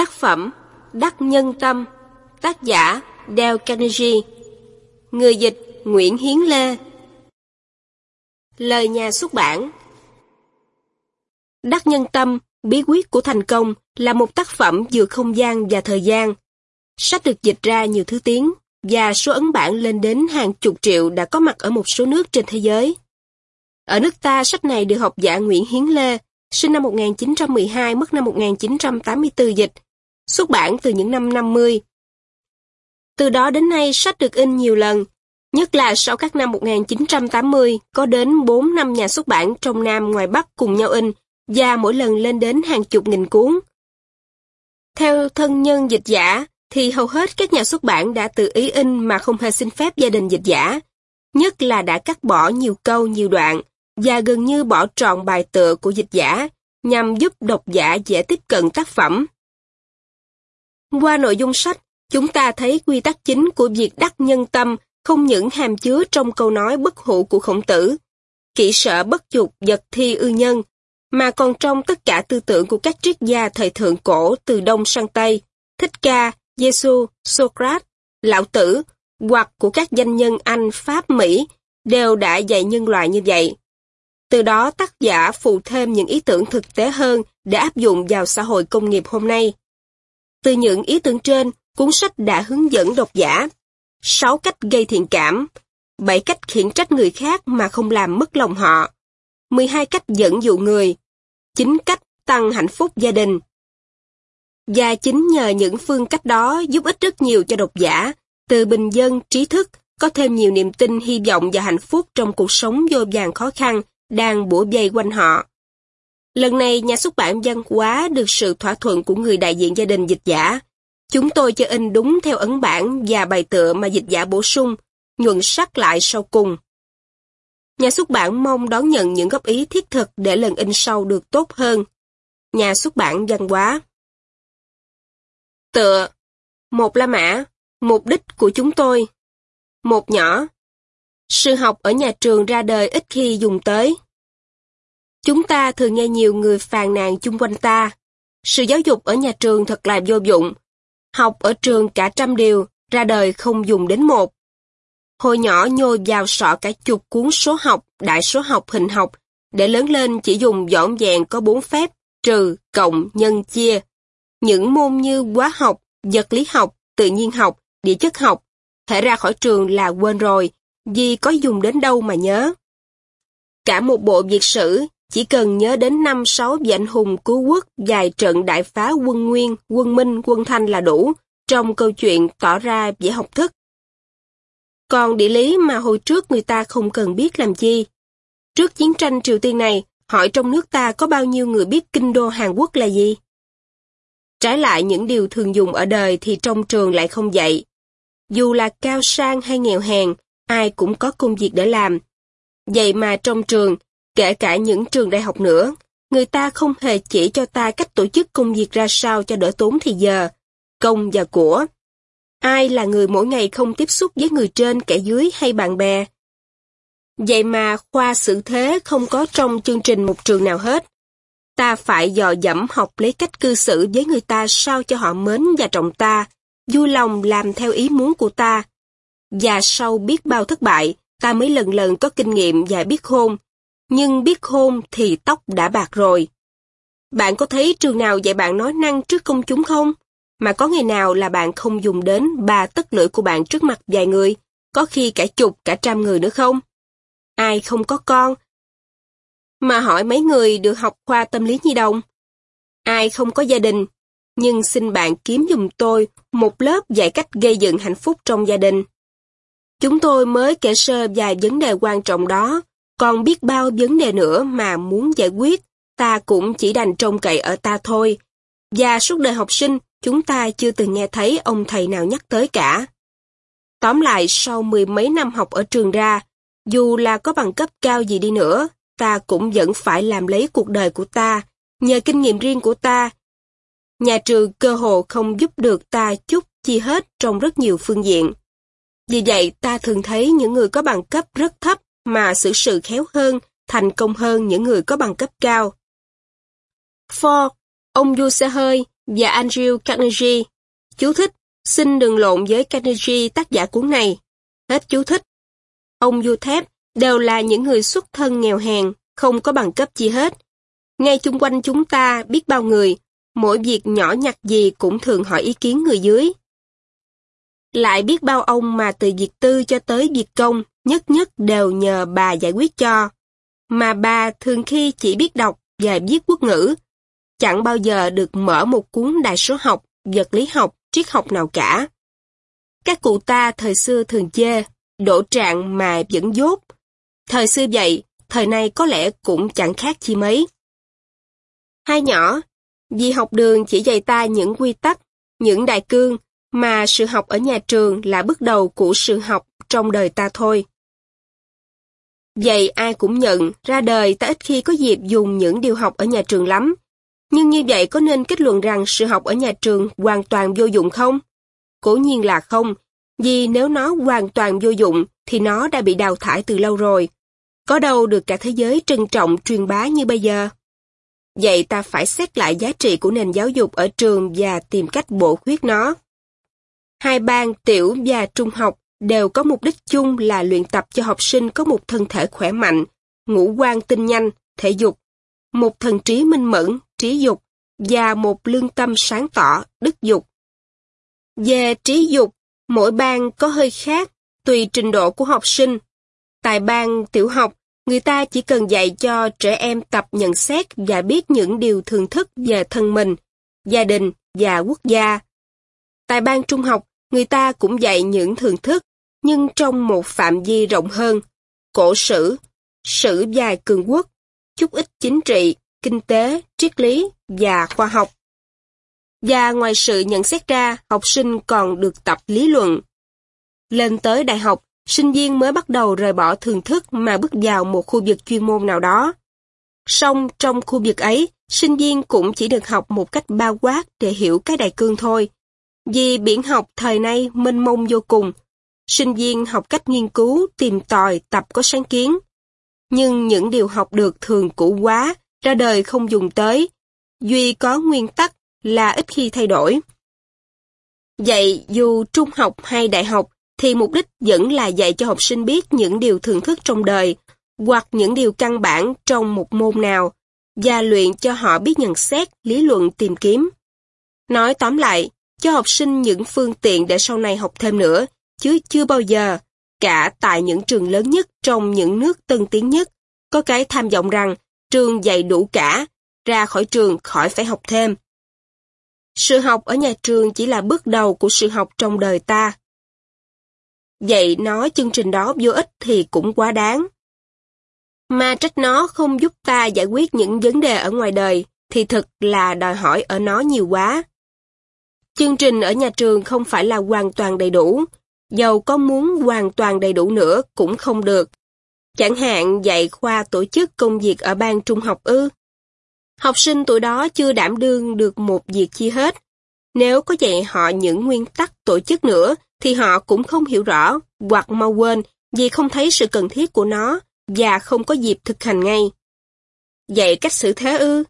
Tác phẩm Đắc Nhân Tâm Tác giả Dale Carnegie Người dịch Nguyễn Hiến Lê Lời nhà xuất bản Đắc Nhân Tâm Bí quyết của thành công là một tác phẩm vừa không gian và thời gian. Sách được dịch ra nhiều thứ tiếng và số ấn bản lên đến hàng chục triệu đã có mặt ở một số nước trên thế giới. Ở nước ta, sách này được học giả Nguyễn Hiến Lê, sinh năm 1912, mất năm 1984 dịch, xuất bản từ những năm 50. Từ đó đến nay, sách được in nhiều lần, nhất là sau các năm 1980, có đến 4 năm nhà xuất bản trong Nam ngoài Bắc cùng nhau in, và mỗi lần lên đến hàng chục nghìn cuốn. Theo thân nhân dịch giả, thì hầu hết các nhà xuất bản đã tự ý in mà không hề xin phép gia đình dịch giả, nhất là đã cắt bỏ nhiều câu nhiều đoạn, và gần như bỏ trọn bài tựa của dịch giả, nhằm giúp độc giả dễ tiếp cận tác phẩm. Qua nội dung sách, chúng ta thấy quy tắc chính của việc đắc nhân tâm không những hàm chứa trong câu nói bất hủ của khổng tử, kỹ sợ bất dục vật thi ư nhân, mà còn trong tất cả tư tưởng của các triết gia thời thượng cổ từ Đông sang Tây, Thích Ca, Giêsu, Socrates, Lão Tử, hoặc của các danh nhân Anh, Pháp, Mỹ, đều đã dạy nhân loại như vậy. Từ đó tác giả phụ thêm những ý tưởng thực tế hơn để áp dụng vào xã hội công nghiệp hôm nay. Từ những ý tưởng trên, cuốn sách đã hướng dẫn độc giả. 6 cách gây thiện cảm, 7 cách khiển trách người khác mà không làm mất lòng họ, 12 cách dẫn dụ người, 9 cách tăng hạnh phúc gia đình. Và chính nhờ những phương cách đó giúp ích rất nhiều cho độc giả, từ bình dân, trí thức, có thêm nhiều niềm tin, hy vọng và hạnh phúc trong cuộc sống vô vàng khó khăn đang bủa vây quanh họ. Lần này, nhà xuất bản văn hóa được sự thỏa thuận của người đại diện gia đình dịch giả. Chúng tôi cho in đúng theo ấn bản và bài tựa mà dịch giả bổ sung, nhuận sắc lại sau cùng. Nhà xuất bản mong đón nhận những góp ý thiết thực để lần in sau được tốt hơn. Nhà xuất bản văn hóa Tựa Một La Mã Mục đích của chúng tôi Một nhỏ Sư học ở nhà trường ra đời ít khi dùng tới. Chúng ta thường nghe nhiều người phàn nàn chung quanh ta. Sự giáo dục ở nhà trường thật là vô dụng. Học ở trường cả trăm điều, ra đời không dùng đến một. Hồi nhỏ nhồi vào sọ cả chục cuốn số học, đại số học, hình học, để lớn lên chỉ dùng dõm dẹn có bốn phép, trừ, cộng, nhân, chia. Những môn như hóa học, vật lý học, tự nhiên học, địa chất học, thể ra khỏi trường là quên rồi, vì có dùng đến đâu mà nhớ. Cả một bộ việt sử, chỉ cần nhớ đến năm sáu vị anh hùng cứu quốc dài trận đại phá quân Nguyên, quân Minh, quân Thanh là đủ, trong câu chuyện tỏ ra dễ học thức. Còn địa lý mà hồi trước người ta không cần biết làm chi. Trước chiến tranh Triều Tiên này, hỏi trong nước ta có bao nhiêu người biết kinh đô Hàn Quốc là gì? Trái lại những điều thường dùng ở đời thì trong trường lại không dạy. Dù là cao sang hay nghèo hèn, ai cũng có công việc để làm. Vậy mà trong trường, kể cả những trường đại học nữa, người ta không hề chỉ cho ta cách tổ chức công việc ra sao cho đỡ tốn thì giờ, công và của. Ai là người mỗi ngày không tiếp xúc với người trên, kẻ dưới hay bạn bè? Vậy mà khoa xử thế không có trong chương trình một trường nào hết. Ta phải dò dẫm học lấy cách cư xử với người ta sao cho họ mến và trọng ta, vui lòng làm theo ý muốn của ta. Và sau biết bao thất bại, ta mới lần lần có kinh nghiệm và biết khôn. Nhưng biết hôn thì tóc đã bạc rồi. Bạn có thấy trường nào dạy bạn nói năng trước công chúng không? Mà có ngày nào là bạn không dùng đến ba tất lưỡi của bạn trước mặt vài người, có khi cả chục, cả trăm người nữa không? Ai không có con? Mà hỏi mấy người được học khoa tâm lý nhi đồng? Ai không có gia đình? Nhưng xin bạn kiếm dùm tôi một lớp dạy cách gây dựng hạnh phúc trong gia đình. Chúng tôi mới kể sơ vài vấn đề quan trọng đó, còn biết bao vấn đề nữa mà muốn giải quyết, ta cũng chỉ đành trông cậy ở ta thôi. Và suốt đời học sinh, chúng ta chưa từng nghe thấy ông thầy nào nhắc tới cả. Tóm lại, sau mười mấy năm học ở trường ra, dù là có bằng cấp cao gì đi nữa, ta cũng vẫn phải làm lấy cuộc đời của ta, nhờ kinh nghiệm riêng của ta. Nhà trường cơ hồ không giúp được ta chút chi hết trong rất nhiều phương diện. Vì vậy, ta thường thấy những người có bằng cấp rất thấp mà xử sự khéo hơn, thành công hơn những người có bằng cấp cao. Ford, ông Du xe hơi và Andrew Carnegie. Chú thích, xin đừng lộn với Carnegie tác giả cuốn này. Hết chú thích. Ông Du thép đều là những người xuất thân nghèo hèn, không có bằng cấp gì hết. Ngay chung quanh chúng ta biết bao người, mỗi việc nhỏ nhặt gì cũng thường hỏi ý kiến người dưới. Lại biết bao ông mà từ việc tư cho tới việc công, nhất nhất đều nhờ bà giải quyết cho. Mà bà thường khi chỉ biết đọc và viết quốc ngữ, chẳng bao giờ được mở một cuốn đại số học, vật lý học, triết học nào cả. Các cụ ta thời xưa thường chê, đổ trạng mà vẫn dốt. Thời xưa vậy, thời nay có lẽ cũng chẳng khác chi mấy. Hai nhỏ, vì học đường chỉ dạy ta những quy tắc, những đại cương, mà sự học ở nhà trường là bước đầu của sự học trong đời ta thôi. Vậy ai cũng nhận, ra đời ta ít khi có dịp dùng những điều học ở nhà trường lắm. Nhưng như vậy có nên kết luận rằng sự học ở nhà trường hoàn toàn vô dụng không? Cố nhiên là không, vì nếu nó hoàn toàn vô dụng thì nó đã bị đào thải từ lâu rồi. Có đâu được cả thế giới trân trọng truyền bá như bây giờ. Vậy ta phải xét lại giá trị của nền giáo dục ở trường và tìm cách bổ khuyết nó. Hai bang tiểu và trung học đều có mục đích chung là luyện tập cho học sinh có một thân thể khỏe mạnh, ngũ quan tinh nhanh, thể dục, một thần trí minh mẫn, trí dục và một lương tâm sáng tỏ, đức dục. Về trí dục, mỗi bang có hơi khác, tùy trình độ của học sinh. Tại bang tiểu học, người ta chỉ cần dạy cho trẻ em tập nhận xét và biết những điều thường thức về thân mình, gia đình và quốc gia. Tại bang trung học, người ta cũng dạy những thường thức, nhưng trong một phạm vi rộng hơn, cổ sử, sử dài cường quốc, chút ít chính trị, kinh tế, triết lý và khoa học. Và ngoài sự nhận xét ra, học sinh còn được tập lý luận. Lên tới đại học, sinh viên mới bắt đầu rời bỏ thường thức mà bước vào một khu vực chuyên môn nào đó. Song trong khu vực ấy, sinh viên cũng chỉ được học một cách bao quát để hiểu cái đại cương thôi. Vì biển học thời nay mênh mông vô cùng, sinh viên học cách nghiên cứu, tìm tòi, tập có sáng kiến. Nhưng những điều học được thường cũ quá, ra đời không dùng tới. Duy có nguyên tắc là ít khi thay đổi. Vậy dù trung học hay đại học thì mục đích vẫn là dạy cho học sinh biết những điều thường thức trong đời hoặc những điều căn bản trong một môn nào và luyện cho họ biết nhận xét, lý luận tìm kiếm. Nói tóm lại, cho học sinh những phương tiện để sau này học thêm nữa, chứ chưa bao giờ, cả tại những trường lớn nhất trong những nước tân tiến nhất, có cái tham vọng rằng trường dạy đủ cả, ra khỏi trường khỏi phải học thêm. Sự học ở nhà trường chỉ là bước đầu của sự học trong đời ta. Vậy nói chương trình đó vô ích thì cũng quá đáng. Mà trách nó không giúp ta giải quyết những vấn đề ở ngoài đời, thì thực là đòi hỏi ở nó nhiều quá. Chương trình ở nhà trường không phải là hoàn toàn đầy đủ, dầu có muốn hoàn toàn đầy đủ nữa cũng không được. Chẳng hạn dạy khoa tổ chức công việc ở ban trung học ư. Học sinh tuổi đó chưa đảm đương được một việc chi hết. Nếu có dạy họ những nguyên tắc tổ chức nữa, thì họ cũng không hiểu rõ, hoặc mau quên vì không thấy sự cần thiết của nó và không có dịp thực hành ngay. Dạy cách xử thế ư?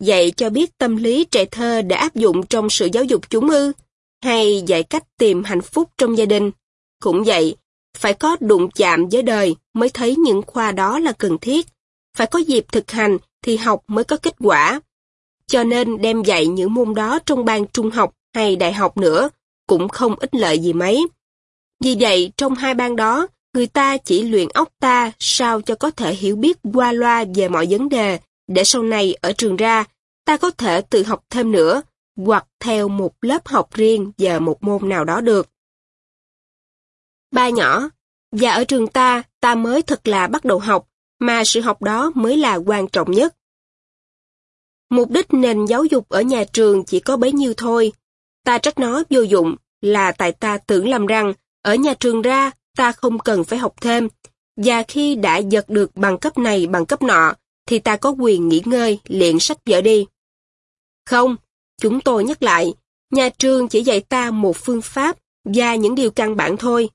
Dạy cho biết tâm lý trẻ thơ để áp dụng trong sự giáo dục chúng ư? Hay dạy cách tìm hạnh phúc trong gia đình? Cũng vậy, phải có đụng chạm với đời mới thấy những khoa đó là cần thiết. Phải có dịp thực hành thì học mới có kết quả. Cho nên đem dạy những môn đó trong ban trung học hay đại học nữa cũng không ích lợi gì mấy. Vì vậy, trong hai ban đó, người ta chỉ luyện óc ta sao cho có thể hiểu biết qua loa về mọi vấn đề, để sau này ở trường ra, ta có thể tự học thêm nữa, hoặc theo một lớp học riêng và một môn nào đó được. Ba nhỏ, và ở trường ta, ta mới thật là bắt đầu học, mà sự học đó mới là quan trọng nhất. Mục đích nền giáo dục ở nhà trường chỉ có bấy nhiêu thôi. Ta trách nó vô dụng là tại ta tưởng lầm rằng ở nhà trường ra ta không cần phải học thêm, và khi đã giật được bằng cấp này bằng cấp nọ, thì ta có quyền nghỉ ngơi, luyện sách vở đi. Không, chúng tôi nhắc lại, nhà trường chỉ dạy ta một phương pháp và những điều căn bản thôi,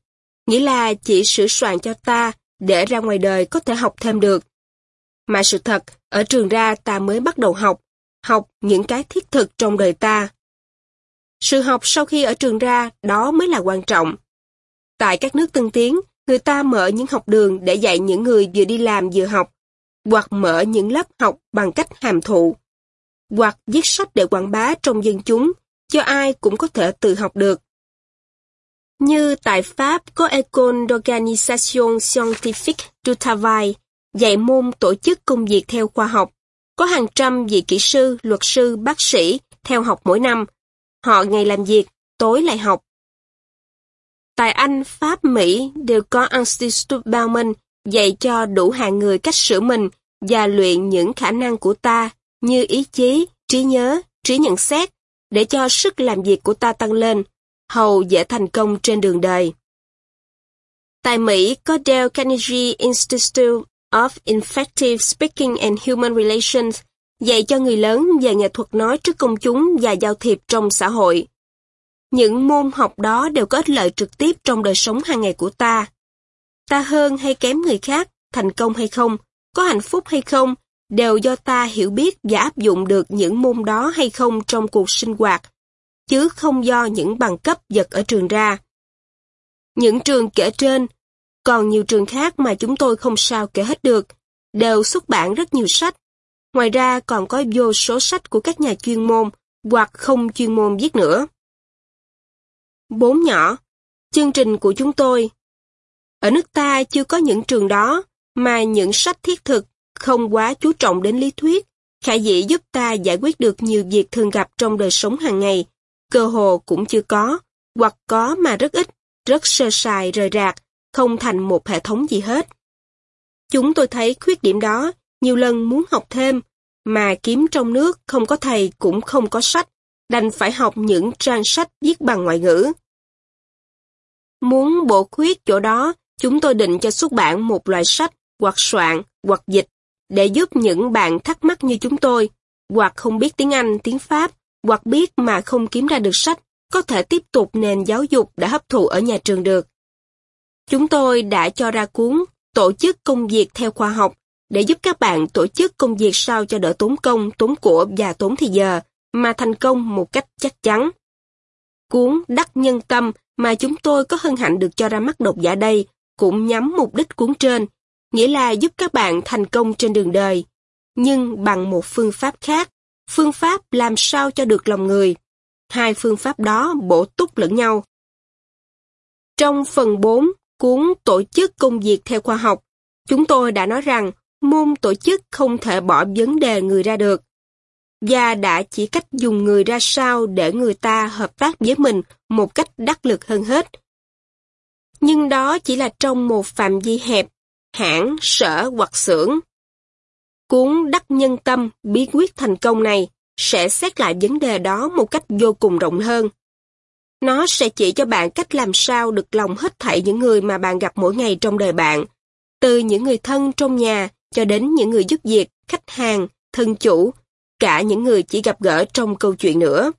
nghĩa là chỉ sửa soạn cho ta để ra ngoài đời có thể học thêm được. Mà sự thật, ở trường ra ta mới bắt đầu học, học những cái thiết thực trong đời ta, Sự học sau khi ở trường ra, đó mới là quan trọng. Tại các nước tân tiến, người ta mở những học đường để dạy những người vừa đi làm vừa học, hoặc mở những lớp học bằng cách hàm thụ, hoặc viết sách để quảng bá trong dân chúng, cho ai cũng có thể tự học được. Như tại Pháp có École d'Organisation Scientifique du Travail, dạy môn tổ chức công việc theo khoa học. Có hàng trăm vị kỹ sư, luật sư, bác sĩ theo học mỗi năm. Họ ngày làm việc, tối lại học. Tại Anh, Pháp, Mỹ đều có Institut Bauman dạy cho đủ hàng người cách sửa mình và luyện những khả năng của ta như ý chí, trí nhớ, trí nhận xét để cho sức làm việc của ta tăng lên, hầu dễ thành công trên đường đời. Tại Mỹ có Dale Carnegie Institute of Effective Speaking and Human Relations dạy cho người lớn về nghệ thuật nói trước công chúng và giao thiệp trong xã hội. Những môn học đó đều có ích lợi trực tiếp trong đời sống hàng ngày của ta. Ta hơn hay kém người khác, thành công hay không, có hạnh phúc hay không, đều do ta hiểu biết và áp dụng được những môn đó hay không trong cuộc sinh hoạt, chứ không do những bằng cấp giật ở trường ra. Những trường kể trên, còn nhiều trường khác mà chúng tôi không sao kể hết được, đều xuất bản rất nhiều sách. Ngoài ra còn có vô số sách của các nhà chuyên môn hoặc không chuyên môn viết nữa. Bốn nhỏ, chương trình của chúng tôi. Ở nước ta chưa có những trường đó, mà những sách thiết thực không quá chú trọng đến lý thuyết, khả dĩ giúp ta giải quyết được nhiều việc thường gặp trong đời sống hàng ngày, cơ hồ cũng chưa có, hoặc có mà rất ít, rất sơ sài rời rạc, không thành một hệ thống gì hết. Chúng tôi thấy khuyết điểm đó, nhiều lần muốn học thêm, mà kiếm trong nước không có thầy cũng không có sách, đành phải học những trang sách viết bằng ngoại ngữ. Muốn bổ khuyết chỗ đó, chúng tôi định cho xuất bản một loại sách hoặc soạn hoặc dịch để giúp những bạn thắc mắc như chúng tôi, hoặc không biết tiếng Anh, tiếng Pháp, hoặc biết mà không kiếm ra được sách, có thể tiếp tục nền giáo dục đã hấp thụ ở nhà trường được. Chúng tôi đã cho ra cuốn Tổ chức công việc theo khoa học để giúp các bạn tổ chức công việc sao cho đỡ tốn công, tốn của và tốn thời giờ, mà thành công một cách chắc chắn. Cuốn Đắc Nhân Tâm mà chúng tôi có hân hạnh được cho ra mắt độc giả đây cũng nhắm mục đích cuốn trên nghĩa là giúp các bạn thành công trên đường đời, nhưng bằng một phương pháp khác, phương pháp làm sao cho được lòng người. Hai phương pháp đó bổ túc lẫn nhau. Trong phần 4, cuốn Tổ chức công việc theo khoa học, chúng tôi đã nói rằng môn tổ chức không thể bỏ vấn đề người ra được, và đã chỉ cách dùng người ra sao để người ta hợp tác với mình một cách đắc lực hơn hết. Nhưng đó chỉ là trong một phạm vi hẹp hãng, sở hoặc xưởng. Cuốn Đắc Nhân Tâm, bí quyết thành công này sẽ xét lại vấn đề đó một cách vô cùng rộng hơn. Nó sẽ chỉ cho bạn cách làm sao được lòng hết thảy những người mà bạn gặp mỗi ngày trong đời bạn, từ những người thân trong nhà cho đến những người giúp việc, khách hàng, thân chủ, cả những người chỉ gặp gỡ trong câu chuyện nữa.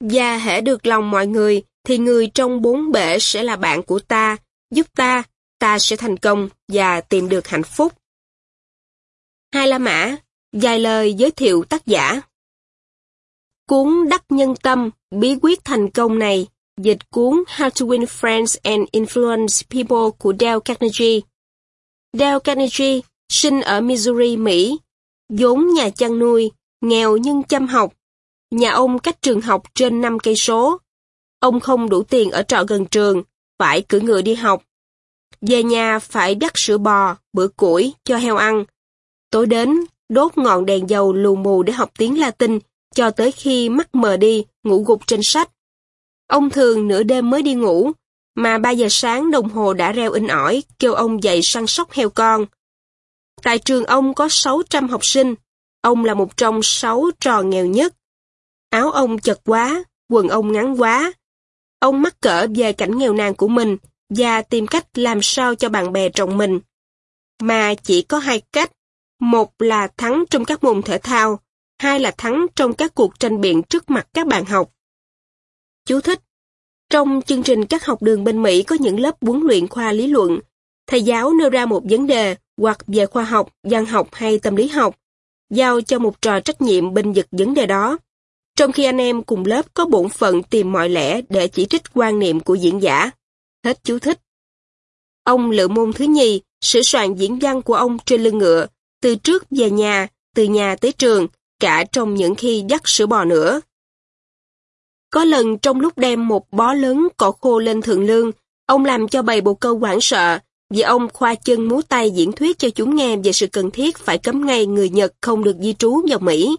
Và hễ được lòng mọi người, thì người trong bốn bể sẽ là bạn của ta, giúp ta ta sẽ thành công và tìm được hạnh phúc. Hai La Mã, dài lời giới thiệu tác giả. Cuốn Đắc Nhân Tâm, bí quyết thành công này, dịch cuốn How to Win Friends and Influence People của Dale Carnegie. Dale Carnegie sinh ở Missouri, Mỹ, vốn nhà chăn nuôi, nghèo nhưng chăm học. Nhà ông cách trường học trên 5 cây số. Ông không đủ tiền ở trọ gần trường, phải cử ngựa đi học. Về nhà phải đắt sữa bò, bữa củi, cho heo ăn. Tối đến, đốt ngọn đèn dầu lù mù để học tiếng Latin, cho tới khi mắt mờ đi, ngủ gục trên sách. Ông thường nửa đêm mới đi ngủ, mà 3 giờ sáng đồng hồ đã reo in ỏi, kêu ông dậy săn sóc heo con. Tại trường ông có 600 học sinh, ông là một trong 6 trò nghèo nhất. Áo ông chật quá, quần ông ngắn quá. Ông mắc cỡ về cảnh nghèo nàn của mình, và tìm cách làm sao cho bạn bè trọng mình. Mà chỉ có hai cách, một là thắng trong các môn thể thao, hai là thắng trong các cuộc tranh biện trước mặt các bạn học. Chú thích Trong chương trình các học đường bên Mỹ có những lớp huấn luyện khoa lý luận, thầy giáo nêu ra một vấn đề hoặc về khoa học, văn học hay tâm lý học, giao cho một trò trách nhiệm bình vực vấn đề đó trong khi anh em cùng lớp có bổn phận tìm mọi lẽ để chỉ trích quan niệm của diễn giả. Hết chú thích. Ông lựa môn thứ nhì, sửa soạn diễn văn của ông trên lưng ngựa, từ trước về nhà, từ nhà tới trường, cả trong những khi dắt sữa bò nữa. Có lần trong lúc đem một bó lớn cỏ khô lên thượng lương, ông làm cho bầy bồ câu hoảng sợ, vì ông khoa chân múa tay diễn thuyết cho chúng nghe về sự cần thiết phải cấm ngay người Nhật không được di trú vào Mỹ.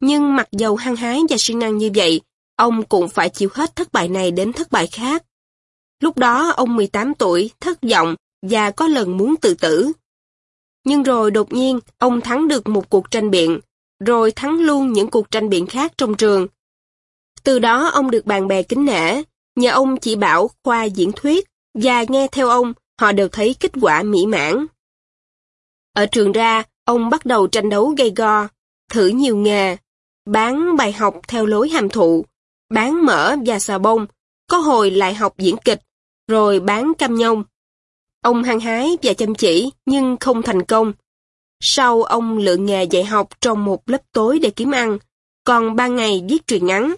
Nhưng mặc dầu hăng hái và siêng năng như vậy, ông cũng phải chịu hết thất bại này đến thất bại khác. Lúc đó ông 18 tuổi, thất vọng và có lần muốn tự tử. Nhưng rồi đột nhiên, ông thắng được một cuộc tranh biện, rồi thắng luôn những cuộc tranh biện khác trong trường. Từ đó ông được bạn bè kính nể, nhờ ông chỉ bảo khoa diễn thuyết, và nghe theo ông, họ đều thấy kết quả mỹ mãn. Ở trường ra, ông bắt đầu tranh đấu gây go, thử nhiều nghề, bán bài học theo lối hàm thụ, bán mỡ và xà bông, có hồi lại học diễn kịch, rồi bán cam nhông. Ông hăng hái và chăm chỉ nhưng không thành công. Sau ông lựa nghề dạy học trong một lớp tối để kiếm ăn, còn ba ngày viết truyện ngắn.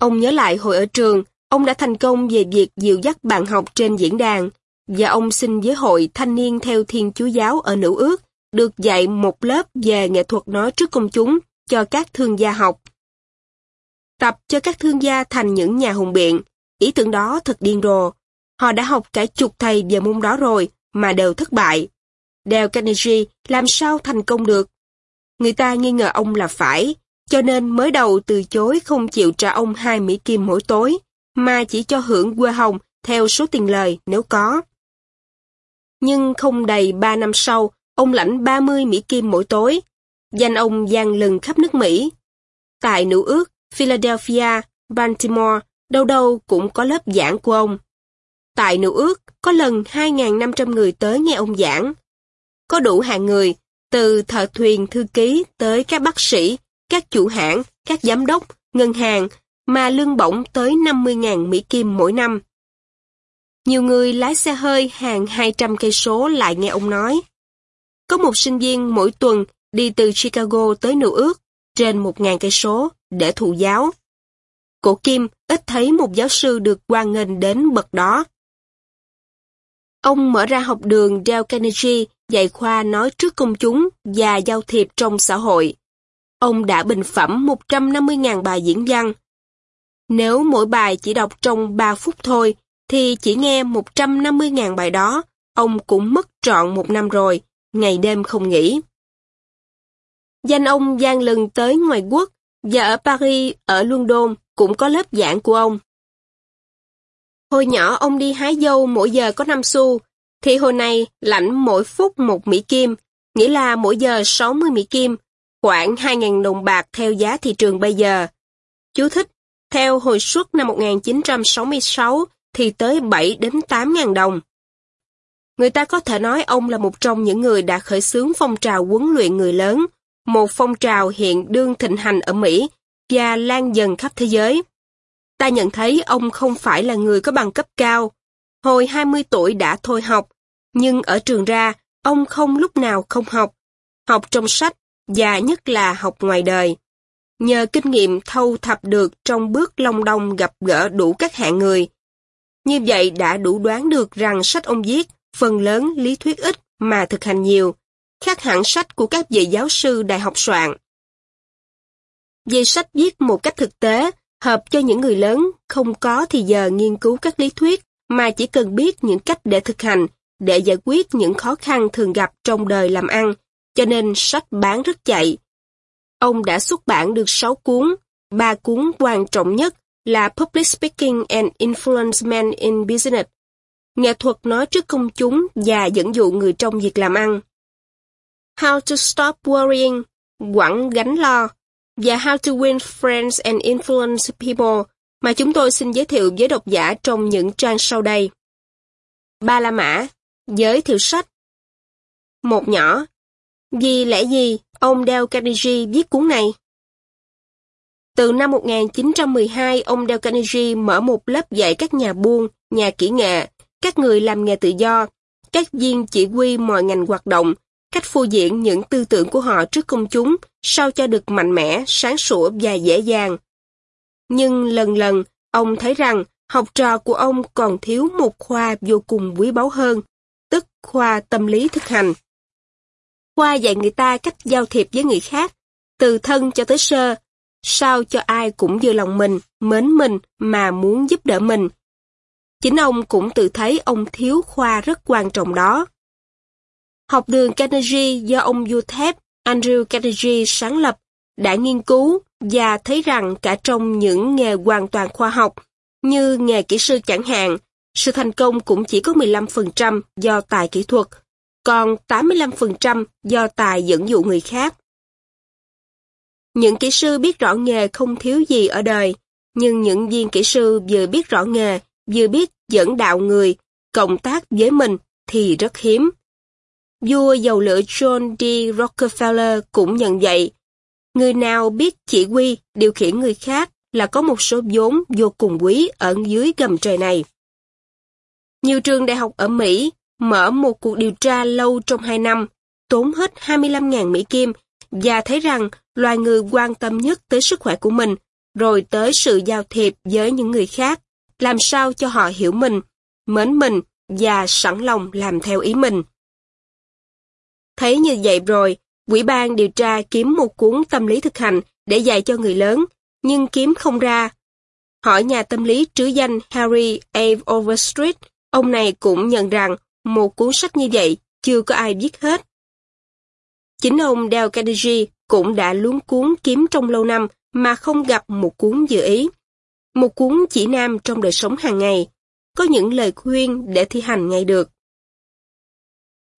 Ông nhớ lại hồi ở trường, ông đã thành công về việc dìu dắt bạn học trên diễn đàn, và ông xin với hội thanh niên theo thiên chúa giáo ở nữ ước, được dạy một lớp về nghệ thuật nói trước công chúng cho các thương gia học. Tập cho các thương gia thành những nhà hùng biện, ý tưởng đó thật điên rồ. Họ đã học cả chục thầy về môn đó rồi, mà đều thất bại. Dale Carnegie làm sao thành công được? Người ta nghi ngờ ông là phải, cho nên mới đầu từ chối không chịu trả ông hai Mỹ Kim mỗi tối, mà chỉ cho hưởng quê hồng theo số tiền lời nếu có. Nhưng không đầy ba năm sau, ông lãnh 30 Mỹ Kim mỗi tối. Danh ông gian lừng khắp nước Mỹ. Tại New ước, Philadelphia, Baltimore, đâu đâu cũng có lớp giảng của ông. Tại New ước, có lần 2.500 người tới nghe ông giảng. Có đủ hạng người, từ thợ thuyền thư ký tới các bác sĩ, các chủ hãng, các giám đốc, ngân hàng, mà lương bổng tới 50.000 Mỹ Kim mỗi năm. Nhiều người lái xe hơi hàng 200 cây số lại nghe ông nói. Có một sinh viên mỗi tuần đi từ Chicago tới New York trên 1.000 cây số để thụ giáo. Cổ Kim ít thấy một giáo sư được quan nghênh đến bậc đó. Ông mở ra học đường Dale Carnegie dạy khoa nói trước công chúng và giao thiệp trong xã hội. Ông đã bình phẩm 150.000 bài diễn văn. Nếu mỗi bài chỉ đọc trong 3 phút thôi, thì chỉ nghe 150.000 bài đó, ông cũng mất trọn một năm rồi, ngày đêm không nghỉ. Danh ông gian lần tới ngoài quốc, và ở Paris, ở London cũng có lớp giảng của ông. Hồi nhỏ ông đi hái dâu mỗi giờ có 5 xu, thì hồi này lãnh mỗi phút một Mỹ Kim, nghĩa là mỗi giờ 60 Mỹ Kim, khoảng 2.000 đồng bạc theo giá thị trường bây giờ. Chú thích, theo hồi suất năm 1966 thì tới 7 đến 8.000 đồng. Người ta có thể nói ông là một trong những người đã khởi xướng phong trào huấn luyện người lớn, một phong trào hiện đương thịnh hành ở Mỹ và lan dần khắp thế giới. Ta nhận thấy ông không phải là người có bằng cấp cao. Hồi 20 tuổi đã thôi học, nhưng ở trường ra, ông không lúc nào không học. Học trong sách và nhất là học ngoài đời. Nhờ kinh nghiệm thâu thập được trong bước long đong gặp gỡ đủ các hạng người, như vậy đã đủ đoán được rằng sách ông viết, phần lớn lý thuyết ít mà thực hành nhiều, khác hẳn sách của các vị giáo sư đại học soạn. Về sách viết một cách thực tế, hợp cho những người lớn, không có thì giờ nghiên cứu các lý thuyết, mà chỉ cần biết những cách để thực hành, để giải quyết những khó khăn thường gặp trong đời làm ăn, cho nên sách bán rất chạy. Ông đã xuất bản được 6 cuốn, ba cuốn quan trọng nhất là Public Speaking and Influence Men in Business, nghệ thuật nói trước công chúng và dẫn dụ người trong việc làm ăn. How to Stop Worrying, quẳng gánh lo, và How to Win Friends and Influence People mà chúng tôi xin giới thiệu với độc giả trong những trang sau đây. Ba La Mã, giới thiệu sách. Một nhỏ, vì lẽ gì ông Dale Carnegie viết cuốn này? Từ năm 1912, ông Dale Carnegie mở một lớp dạy các nhà buôn, nhà kỹ nghệ, các người làm nghề tự do, các viên chỉ huy mọi ngành hoạt động cách phô diễn những tư tưởng của họ trước công chúng sao cho được mạnh mẽ, sáng sủa và dễ dàng. Nhưng lần lần, ông thấy rằng học trò của ông còn thiếu một khoa vô cùng quý báu hơn, tức khoa tâm lý thực hành. Khoa dạy người ta cách giao thiệp với người khác, từ thân cho tới sơ, sao cho ai cũng vừa lòng mình, mến mình mà muốn giúp đỡ mình. Chính ông cũng tự thấy ông thiếu khoa rất quan trọng đó. Học đường Carnegie do ông Du thép Andrew Carnegie sáng lập đã nghiên cứu và thấy rằng cả trong những nghề hoàn toàn khoa học, như nghề kỹ sư chẳng hạn, sự thành công cũng chỉ có 15% do tài kỹ thuật, còn 85% do tài dẫn dụ người khác. Những kỹ sư biết rõ nghề không thiếu gì ở đời, nhưng những viên kỹ sư vừa biết rõ nghề, vừa biết dẫn đạo người, cộng tác với mình thì rất hiếm. Vua dầu lửa John D. Rockefeller cũng nhận vậy. Người nào biết chỉ huy, điều khiển người khác là có một số vốn vô cùng quý ở dưới gầm trời này. Nhiều trường đại học ở Mỹ mở một cuộc điều tra lâu trong 2 năm, tốn hết 25.000 Mỹ Kim và thấy rằng loài người quan tâm nhất tới sức khỏe của mình, rồi tới sự giao thiệp với những người khác, làm sao cho họ hiểu mình, mến mình và sẵn lòng làm theo ý mình. Thấy như vậy rồi, quỹ ban điều tra kiếm một cuốn tâm lý thực hành để dạy cho người lớn, nhưng kiếm không ra. Hỏi nhà tâm lý trứ danh Harry A. Overstreet, ông này cũng nhận rằng một cuốn sách như vậy chưa có ai viết hết. Chính ông Dale Carnegie cũng đã luống cuốn kiếm trong lâu năm mà không gặp một cuốn dự ý. Một cuốn chỉ nam trong đời sống hàng ngày, có những lời khuyên để thi hành ngay được.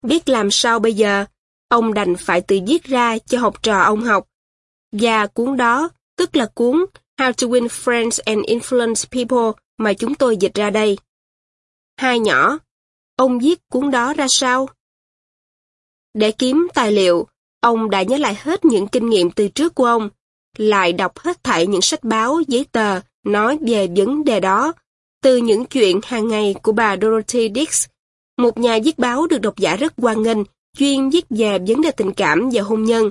Biết làm sao bây giờ, ông đành phải tự viết ra cho học trò ông học. Và cuốn đó, tức là cuốn How to Win Friends and Influence People mà chúng tôi dịch ra đây. Hai nhỏ, ông viết cuốn đó ra sao? Để kiếm tài liệu, ông đã nhớ lại hết những kinh nghiệm từ trước của ông, lại đọc hết thảy những sách báo, giấy tờ nói về vấn đề đó, từ những chuyện hàng ngày của bà Dorothy Dix, một nhà viết báo được độc giả rất quan nghênh, chuyên viết về vấn đề tình cảm và hôn nhân,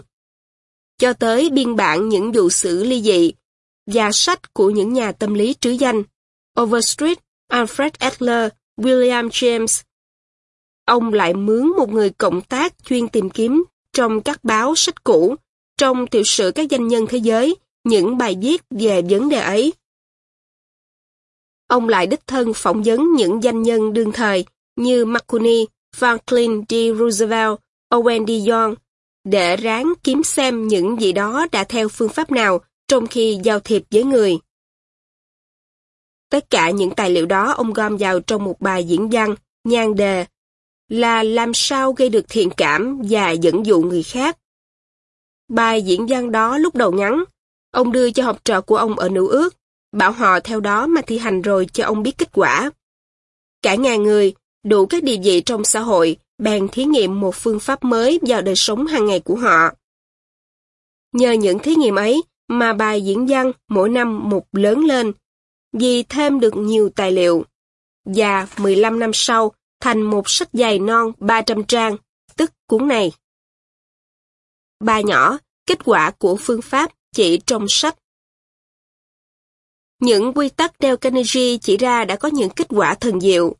cho tới biên bản những vụ xử ly dị và sách của những nhà tâm lý trứ danh Overstreet, Alfred Adler, William James. Ông lại mướn một người cộng tác chuyên tìm kiếm trong các báo sách cũ, trong tiểu sử các danh nhân thế giới, những bài viết về vấn đề ấy. Ông lại đích thân phỏng vấn những danh nhân đương thời như Marconi, Franklin D. Roosevelt, Owen D. Young, để ráng kiếm xem những gì đó đã theo phương pháp nào trong khi giao thiệp với người. Tất cả những tài liệu đó ông gom vào trong một bài diễn văn, nhan đề, là làm sao gây được thiện cảm và dẫn dụ người khác. Bài diễn văn đó lúc đầu ngắn, ông đưa cho học trò của ông ở nữ ước, bảo họ theo đó mà thi hành rồi cho ông biết kết quả. Cả ngàn người, đủ các địa vị trong xã hội, bàn thí nghiệm một phương pháp mới vào đời sống hàng ngày của họ. Nhờ những thí nghiệm ấy mà bài diễn văn mỗi năm một lớn lên, vì thêm được nhiều tài liệu. Và 15 năm sau, thành một sách dày non 300 trang, tức cuốn này. Ba nhỏ, kết quả của phương pháp chỉ trong sách. Những quy tắc Dale Carnegie chỉ ra đã có những kết quả thần diệu.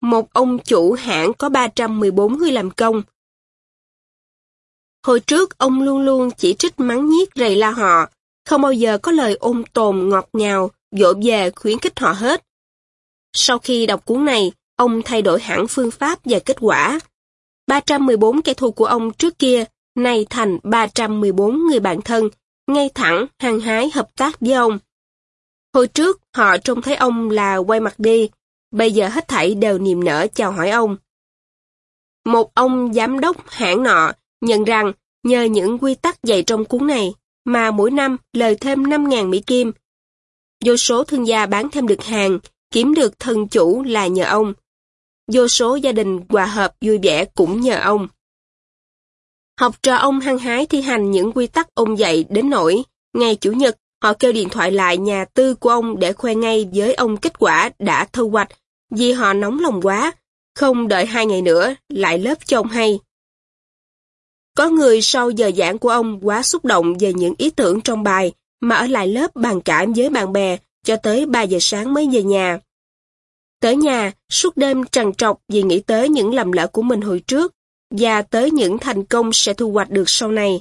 Một ông chủ hãng có 314 người làm công. Hồi trước ông luôn luôn chỉ trích mắng nhiếc rầy la họ, không bao giờ có lời ôm tồn ngọt ngào, dỗ về khuyến khích họ hết. Sau khi đọc cuốn này, ông thay đổi hẳn phương pháp và kết quả. 314 kẻ thù của ông trước kia, nay thành 314 người bạn thân, ngay thẳng, hăng hái hợp tác với ông. Hồi trước, họ trông thấy ông là quay mặt đi, bây giờ hết thảy đều niềm nở chào hỏi ông. Một ông giám đốc hãng nọ nhận rằng nhờ những quy tắc dạy trong cuốn này mà mỗi năm lời thêm 5.000 Mỹ Kim. Vô số thương gia bán thêm được hàng, kiếm được thân chủ là nhờ ông. Vô số gia đình hòa hợp vui vẻ cũng nhờ ông. Học trò ông hăng hái thi hành những quy tắc ông dạy đến nỗi, ngày Chủ nhật, họ kêu điện thoại lại nhà tư của ông để khoe ngay với ông kết quả đã thu hoạch, vì họ nóng lòng quá, không đợi hai ngày nữa, lại lớp cho ông hay. Có người sau giờ giảng của ông quá xúc động về những ý tưởng trong bài mà ở lại lớp bàn cảm với bạn bè cho tới 3 giờ sáng mới về nhà. Tới nhà, suốt đêm trằn trọc vì nghĩ tới những lầm lỡ của mình hồi trước và tới những thành công sẽ thu hoạch được sau này.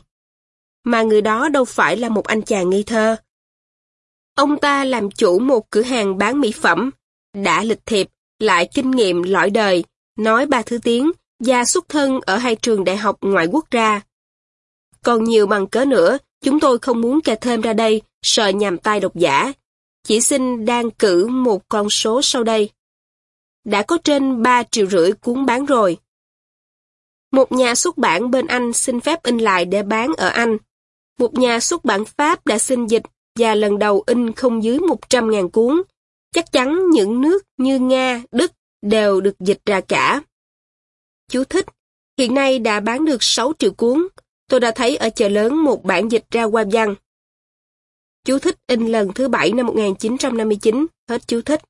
Mà người đó đâu phải là một anh chàng ngây thơ. Ông ta làm chủ một cửa hàng bán mỹ phẩm, đã lịch thiệp, lại kinh nghiệm lõi đời, nói ba thứ tiếng và xuất thân ở hai trường đại học ngoại quốc ra. Còn nhiều bằng cớ nữa, chúng tôi không muốn kể thêm ra đây, sợ nhằm tai độc giả. Chỉ xin đang cử một con số sau đây. Đã có trên 3 triệu rưỡi cuốn bán rồi. Một nhà xuất bản bên Anh xin phép in lại để bán ở Anh. Một nhà xuất bản Pháp đã xin dịch và lần đầu in không dưới 100.000 cuốn. Chắc chắn những nước như Nga, Đức đều được dịch ra cả. Chú thích, hiện nay đã bán được 6 triệu cuốn. Tôi đã thấy ở chợ lớn một bản dịch ra qua văn. Chú thích in lần thứ bảy năm 1959, hết chú thích.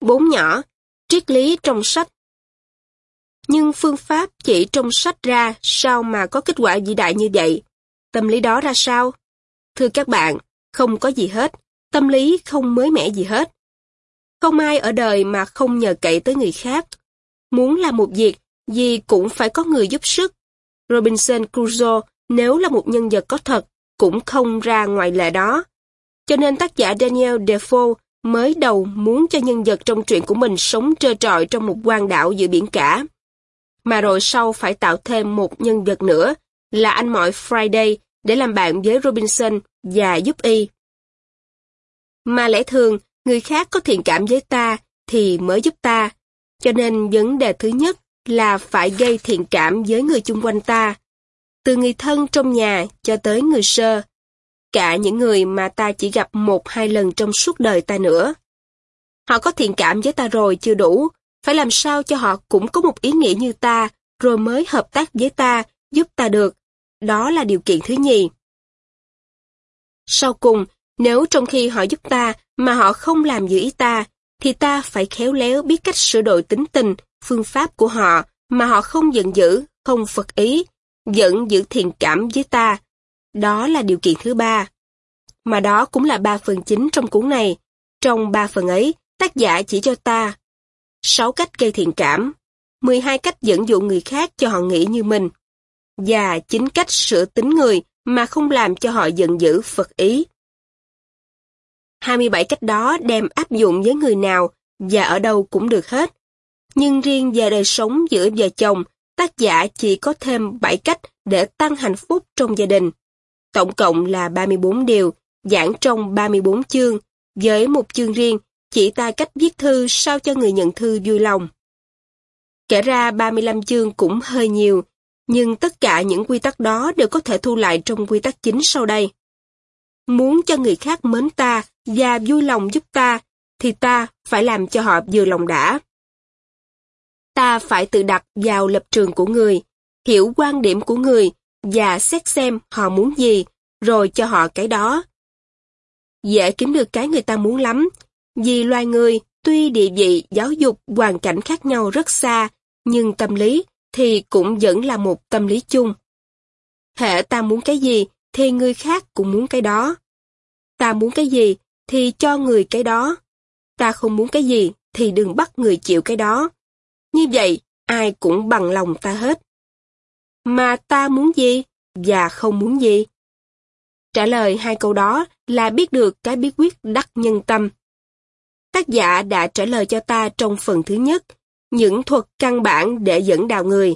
Bốn nhỏ, triết lý trong sách. Nhưng phương pháp chỉ trong sách ra sao mà có kết quả vĩ đại như vậy? Tâm lý đó ra sao? Thưa các bạn, không có gì hết, tâm lý không mới mẻ gì hết. Không ai ở đời mà không nhờ cậy tới người khác. Muốn làm một việc, gì cũng phải có người giúp sức. Robinson Crusoe nếu là một nhân vật có thật, cũng không ra ngoài lệ đó. Cho nên tác giả Daniel Defoe mới đầu muốn cho nhân vật trong truyện của mình sống trơ trọi trong một quang đảo giữa biển cả. Mà rồi sau phải tạo thêm một nhân vật nữa, là anh mọi Friday, để làm bạn với Robinson và giúp y. Mà lẽ thường, người khác có thiện cảm với ta thì mới giúp ta. Cho nên vấn đề thứ nhất là phải gây thiện cảm với người chung quanh ta. Từ người thân trong nhà cho tới người sơ. Cả những người mà ta chỉ gặp một hai lần trong suốt đời ta nữa. Họ có thiện cảm với ta rồi chưa đủ, phải làm sao cho họ cũng có một ý nghĩa như ta, rồi mới hợp tác với ta, giúp ta được. Đó là điều kiện thứ nhì. Sau cùng, nếu trong khi họ giúp ta mà họ không làm giữ ý ta, thì ta phải khéo léo biết cách sửa đổi tính tình, phương pháp của họ mà họ không giận dữ, không phật ý, vẫn giữ thiện cảm với ta. Đó là điều kiện thứ ba. Mà đó cũng là ba phần chính trong cuốn này. Trong ba phần ấy, tác giả chỉ cho ta 6 cách gây thiện cảm, 12 cách dẫn dụ người khác cho họ nghĩ như mình, và chính cách sửa tính người mà không làm cho họ giận dữ phật ý. 27 cách đó đem áp dụng với người nào và ở đâu cũng được hết. Nhưng riêng về đời sống giữa vợ chồng, tác giả chỉ có thêm 7 cách để tăng hạnh phúc trong gia đình. Tổng cộng là 34 điều, giảng trong 34 chương, với một chương riêng chỉ ta cách viết thư sao cho người nhận thư vui lòng. Kể ra 35 chương cũng hơi nhiều, nhưng tất cả những quy tắc đó đều có thể thu lại trong quy tắc chính sau đây. Muốn cho người khác mến ta và vui lòng giúp ta, thì ta phải làm cho họ vừa lòng đã. Ta phải tự đặt vào lập trường của người, hiểu quan điểm của người và xét xem họ muốn gì, rồi cho họ cái đó. Dễ kiếm được cái người ta muốn lắm, vì loài người, tuy địa vị, giáo dục, hoàn cảnh khác nhau rất xa, nhưng tâm lý thì cũng vẫn là một tâm lý chung. Hệ ta muốn cái gì thì người khác cũng muốn cái đó. Ta muốn cái gì thì cho người cái đó. Ta không muốn cái gì thì đừng bắt người chịu cái đó. Như vậy, ai cũng bằng lòng ta hết. Mà ta muốn gì và không muốn gì? Trả lời hai câu đó là biết được cái bí quyết đắc nhân tâm. Tác giả đã trả lời cho ta trong phần thứ nhất, những thuật căn bản để dẫn đào người.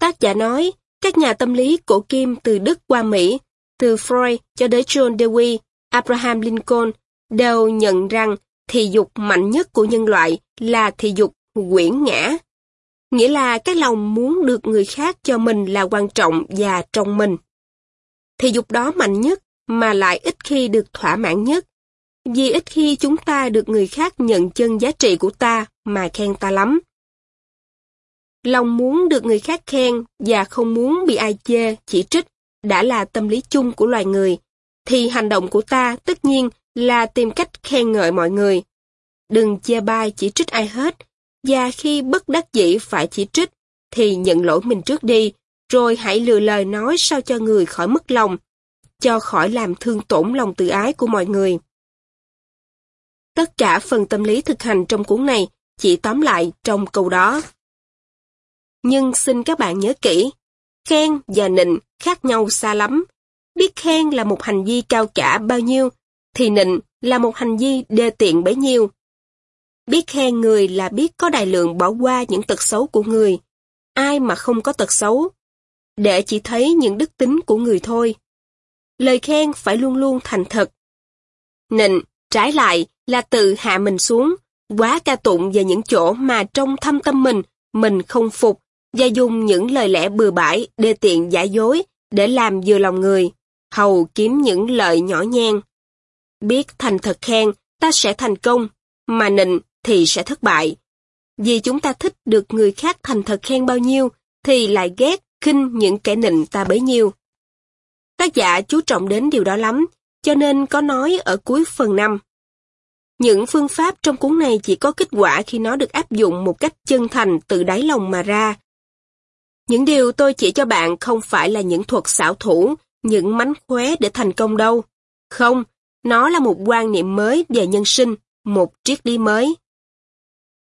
Tác giả nói, các nhà tâm lý cổ kim từ Đức qua Mỹ, từ Freud cho đến John Dewey, Abraham Lincoln, đều nhận rằng thị dục mạnh nhất của nhân loại là thị dục quyển ngã. Nghĩa là cái lòng muốn được người khác cho mình là quan trọng và trong mình. Thị dục đó mạnh nhất mà lại ít khi được thỏa mãn nhất vì ít khi chúng ta được người khác nhận chân giá trị của ta mà khen ta lắm. Lòng muốn được người khác khen và không muốn bị ai chê, chỉ trích đã là tâm lý chung của loài người, thì hành động của ta tất nhiên là tìm cách khen ngợi mọi người. Đừng chê bai chỉ trích ai hết, và khi bất đắc dĩ phải chỉ trích, thì nhận lỗi mình trước đi, rồi hãy lừa lời nói sao cho người khỏi mất lòng, cho khỏi làm thương tổn lòng tự ái của mọi người. Tất cả phần tâm lý thực hành trong cuốn này chỉ tóm lại trong câu đó. Nhưng xin các bạn nhớ kỹ, khen và nịnh khác nhau xa lắm. Biết khen là một hành vi cao cả bao nhiêu, thì nịnh là một hành vi đê tiện bấy nhiêu. Biết khen người là biết có đại lượng bỏ qua những tật xấu của người. Ai mà không có tật xấu? Để chỉ thấy những đức tính của người thôi. Lời khen phải luôn luôn thành thật. Nịnh, trái lại, là tự hạ mình xuống, quá ca tụng về những chỗ mà trong thâm tâm mình, mình không phục, và dùng những lời lẽ bừa bãi, đê tiện giả dối, để làm vừa lòng người, hầu kiếm những lợi nhỏ nhen. Biết thành thật khen, ta sẽ thành công, mà nịnh thì sẽ thất bại. Vì chúng ta thích được người khác thành thật khen bao nhiêu, thì lại ghét, khinh những kẻ nịnh ta bấy nhiêu. Tác giả chú trọng đến điều đó lắm, cho nên có nói ở cuối phần 5. Những phương pháp trong cuốn này chỉ có kết quả khi nó được áp dụng một cách chân thành từ đáy lòng mà ra. Những điều tôi chỉ cho bạn không phải là những thuật xảo thủ, những mánh khóe để thành công đâu. Không, nó là một quan niệm mới về nhân sinh, một triết lý mới.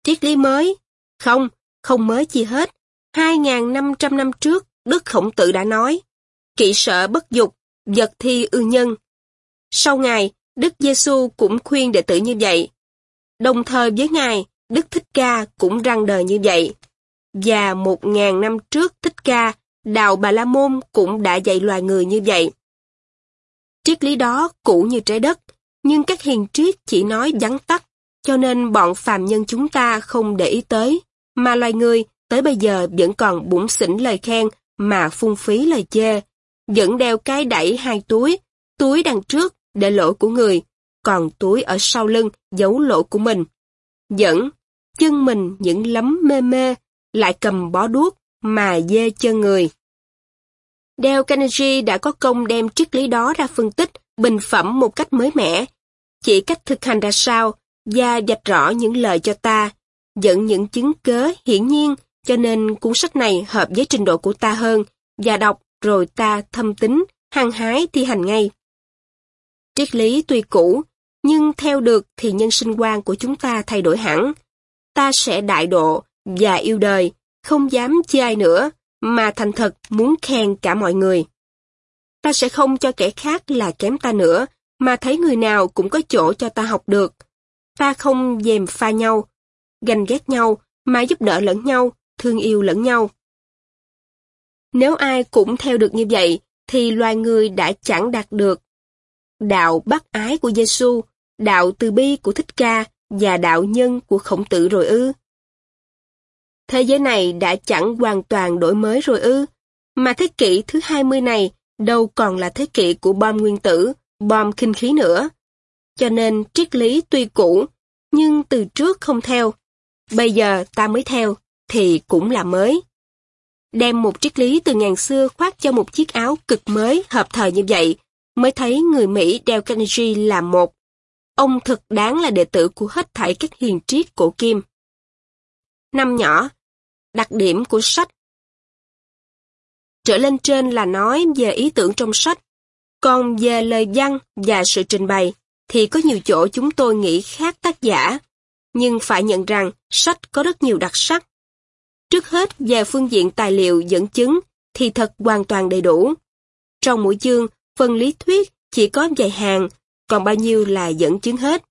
Triết lý mới? Không, không mới chi hết. 2.500 năm trước, Đức Khổng Tử đã nói, kỵ sợ bất dục, vật thi ư nhân. Sau Ngài, Đức Giêsu cũng khuyên đệ tử như vậy. Đồng thời với Ngài, Đức Thích Ca cũng răng đời như vậy. Và một ngàn năm trước Thích Ca, Đạo Bà La Môn cũng đã dạy loài người như vậy. Triết lý đó cũ như trái đất, nhưng các hiền triết chỉ nói vắn tắt, cho nên bọn phàm nhân chúng ta không để ý tới, mà loài người tới bây giờ vẫn còn bụng xỉn lời khen mà phung phí lời chê, vẫn đeo cái đẩy hai túi, túi đằng trước để lỗ của người, còn túi ở sau lưng giấu lỗ của mình. Dẫn, chân mình những lấm mê mê, lại cầm bó đuốc mà dê chân người. Dale Carnegie đã có công đem triết lý đó ra phân tích, bình phẩm một cách mới mẻ, chỉ cách thực hành ra sao và dạch rõ những lời cho ta, dẫn những chứng cớ hiển nhiên cho nên cuốn sách này hợp với trình độ của ta hơn, và đọc rồi ta thâm tính, hăng hái thi hành ngay. Triết lý tuy cũ, nhưng theo được thì nhân sinh quan của chúng ta thay đổi hẳn. Ta sẽ đại độ và yêu đời, không dám chê ai nữa, mà thành thật muốn khen cả mọi người. Ta sẽ không cho kẻ khác là kém ta nữa, mà thấy người nào cũng có chỗ cho ta học được. Ta không dèm pha nhau, ganh ghét nhau, mà giúp đỡ lẫn nhau, thương yêu lẫn nhau. Nếu ai cũng theo được như vậy, thì loài người đã chẳng đạt được đạo bác ái của Giêsu, đạo từ bi của Thích Ca và đạo nhân của Khổng Tử rồi ư? Thế giới này đã chẳng hoàn toàn đổi mới rồi ư? Mà thế kỷ thứ 20 này đâu còn là thế kỷ của bom nguyên tử, bom kinh khí nữa. Cho nên triết lý tuy cũ, nhưng từ trước không theo. Bây giờ ta mới theo, thì cũng là mới. Đem một triết lý từ ngàn xưa khoác cho một chiếc áo cực mới hợp thời như vậy, mới thấy người Mỹ đeo Carnegie là một. Ông thực đáng là đệ tử của hết thảy các hiền triết cổ kim. Năm nhỏ, đặc điểm của sách. Trở lên trên là nói về ý tưởng trong sách, còn về lời văn và sự trình bày, thì có nhiều chỗ chúng tôi nghĩ khác tác giả, nhưng phải nhận rằng sách có rất nhiều đặc sắc. Trước hết về phương diện tài liệu dẫn chứng thì thật hoàn toàn đầy đủ. Trong mỗi chương, phần lý thuyết chỉ có vài hàng, còn bao nhiêu là dẫn chứng hết.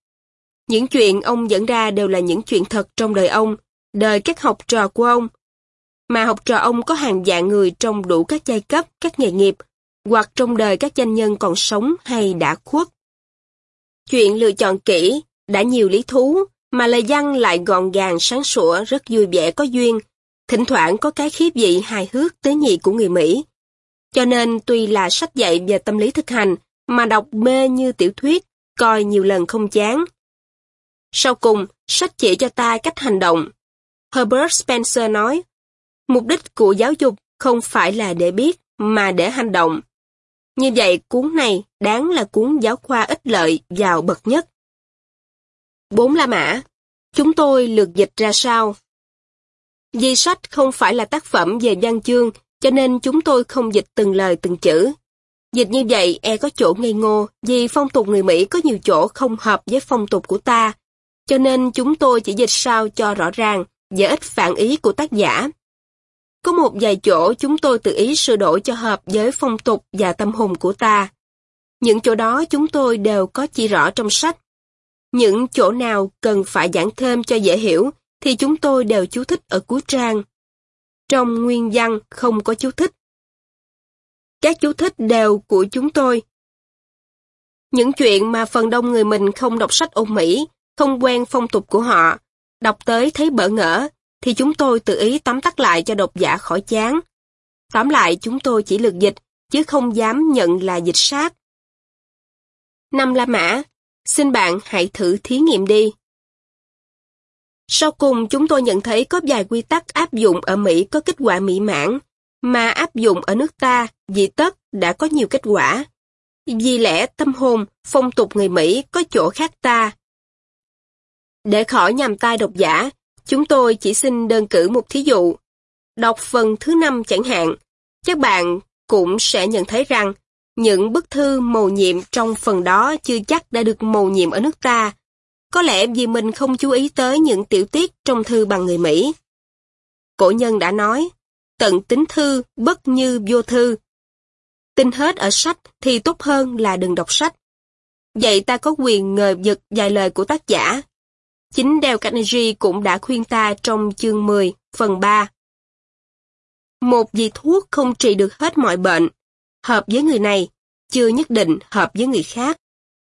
Những chuyện ông dẫn ra đều là những chuyện thật trong đời ông, đời các học trò của ông. Mà học trò ông có hàng dạng người trong đủ các giai cấp, các nghề nghiệp, hoặc trong đời các danh nhân còn sống hay đã khuất. Chuyện lựa chọn kỹ, đã nhiều lý thú, mà lời văn lại gọn gàng sáng sủa, rất vui vẻ có duyên, thỉnh thoảng có cái khiếp dị hài hước tế nhị của người Mỹ. Cho nên tuy là sách dạy về tâm lý thực hành, mà đọc mê như tiểu thuyết, coi nhiều lần không chán. Sau cùng, sách chỉ cho ta cách hành động. Herbert Spencer nói, mục đích của giáo dục không phải là để biết, mà để hành động. Như vậy, cuốn này đáng là cuốn giáo khoa ích lợi vào bậc nhất. Bốn La Mã Chúng tôi lược dịch ra sao? Di sách không phải là tác phẩm về văn chương, cho nên chúng tôi không dịch từng lời từng chữ. Dịch như vậy e có chỗ ngây ngô, vì phong tục người Mỹ có nhiều chỗ không hợp với phong tục của ta, cho nên chúng tôi chỉ dịch sao cho rõ ràng và ít phản ý của tác giả. Có một vài chỗ chúng tôi tự ý sửa đổi cho hợp với phong tục và tâm hồn của ta. Những chỗ đó chúng tôi đều có chỉ rõ trong sách. Những chỗ nào cần phải giảng thêm cho dễ hiểu thì chúng tôi đều chú thích ở cuối trang. Trong nguyên văn không có chú thích. Các chú thích đều của chúng tôi. Những chuyện mà phần đông người mình không đọc sách Âu Mỹ, không quen phong tục của họ, đọc tới thấy bỡ ngỡ, thì chúng tôi tự ý tóm tắt lại cho độc giả khỏi chán. Tóm lại chúng tôi chỉ lược dịch, chứ không dám nhận là dịch sát. Năm La Mã, xin bạn hãy thử thí nghiệm đi. Sau cùng chúng tôi nhận thấy có vài quy tắc áp dụng ở Mỹ có kết quả mỹ mãn, mà áp dụng ở nước ta, dị tất đã có nhiều kết quả. Vì lẽ tâm hồn, phong tục người Mỹ có chỗ khác ta. Để khỏi nhằm tai độc giả, chúng tôi chỉ xin đơn cử một thí dụ. Đọc phần thứ năm chẳng hạn, các bạn cũng sẽ nhận thấy rằng những bức thư mầu nhiệm trong phần đó chưa chắc đã được mầu nhiệm ở nước ta, có lẽ vì mình không chú ý tới những tiểu tiết trong thư bằng người Mỹ. Cổ nhân đã nói, tận tính thư bất như vô thư. Tin hết ở sách thì tốt hơn là đừng đọc sách. Vậy ta có quyền ngờ giật vài lời của tác giả. Chính Dale Carnegie cũng đã khuyên ta trong chương 10, phần 3. Một vị thuốc không trị được hết mọi bệnh, hợp với người này, chưa nhất định hợp với người khác.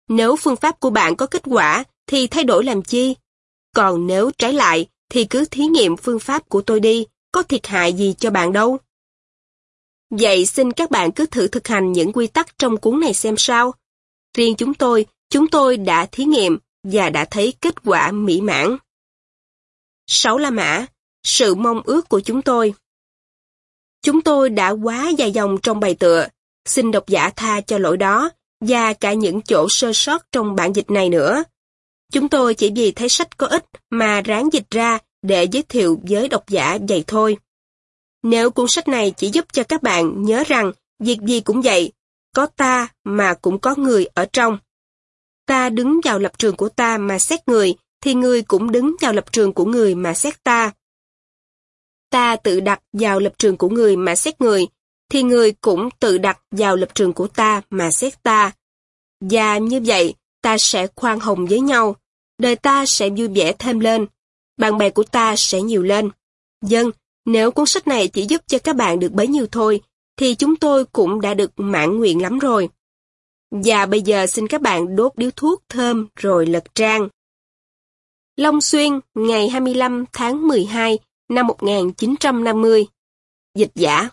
Nếu phương pháp của bạn có kết quả thì thay đổi làm chi? Còn nếu trái lại, thì cứ thí nghiệm phương pháp của tôi đi, có thiệt hại gì cho bạn đâu. Vậy xin các bạn cứ thử thực hành những quy tắc trong cuốn này xem sao. Riêng chúng tôi, chúng tôi đã thí nghiệm và đã thấy kết quả mỹ mãn. 6 La Mã, sự mong ước của chúng tôi. Chúng tôi đã quá dài dòng trong bài tựa, xin độc giả tha cho lỗi đó, và cả những chỗ sơ sót trong bản dịch này nữa. Chúng tôi chỉ vì thấy sách có ích mà ráng dịch ra để giới thiệu với độc giả vậy thôi. Nếu cuốn sách này chỉ giúp cho các bạn nhớ rằng việc gì cũng vậy, có ta mà cũng có người ở trong. Ta đứng vào lập trường của ta mà xét người, thì người cũng đứng vào lập trường của người mà xét ta. Ta tự đặt vào lập trường của người mà xét người, thì người cũng tự đặt vào lập trường của ta mà xét ta. Và như vậy, ta sẽ khoan hồng với nhau, đời ta sẽ vui vẻ thêm lên, bạn bè của ta sẽ nhiều lên. Dân, nếu cuốn sách này chỉ giúp cho các bạn được bấy nhiêu thôi, thì chúng tôi cũng đã được mãn nguyện lắm rồi. Và bây giờ xin các bạn đốt điếu thuốc thơm rồi lật trang. Long Xuyên, ngày 25 tháng 12 năm 1950 Dịch giả